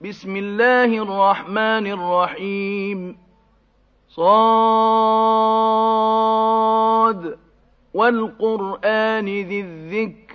بسم الله الرحمن الرحيم. صاد. والقرآن ذي الذكر.